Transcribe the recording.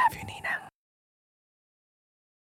love you, Nina.